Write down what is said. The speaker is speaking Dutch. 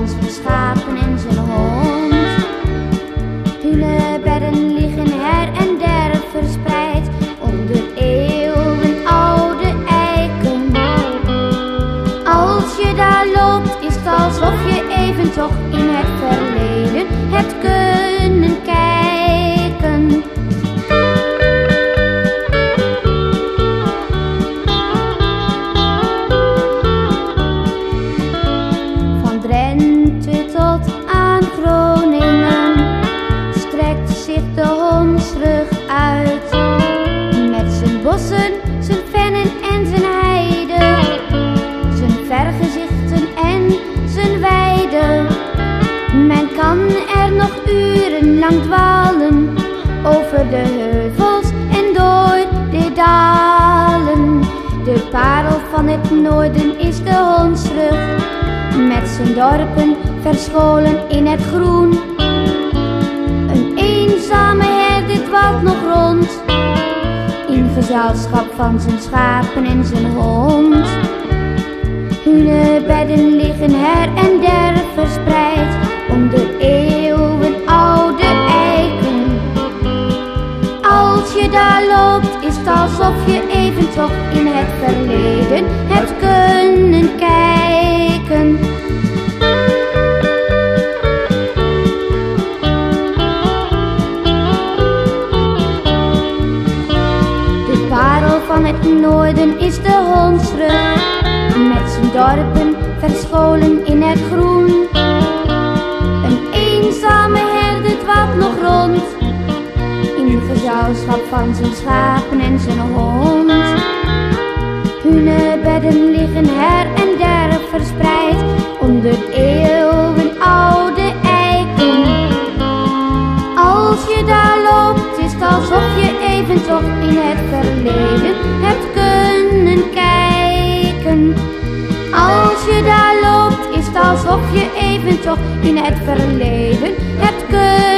als van schapen en zijn hond. bedden liggen her en der verspreid onder eeuwen oude eiken. Als je daar loopt, is het alsof je even toch in het verleden. Zijn vennen en zijn heiden, zijn vergezichten en zijn weiden. Men kan er nog urenlang dwalen over de heuvels en door de dalen. De parel van het noorden is de hondsrug, met zijn dorpen verscholen in het groen. Gezelschap van zijn schapen en zijn hond. Bedden liggen her en der verspreid onder eeuwen oude eiken. Als je daar loopt, is het alsof je is de hondsrug, met zijn dorpen verscholen in het groen. Een eenzame herder dwaalt nog rond, in gezelschap van zijn schapen en zijn hond. Hun bedden liggen her en der verspreid onder eeuwen oude eiken. Als je daar loopt, is het alsof je even toch in het verleden je daar loopt, is het alsof je even toch in het verleden hebt kunnen.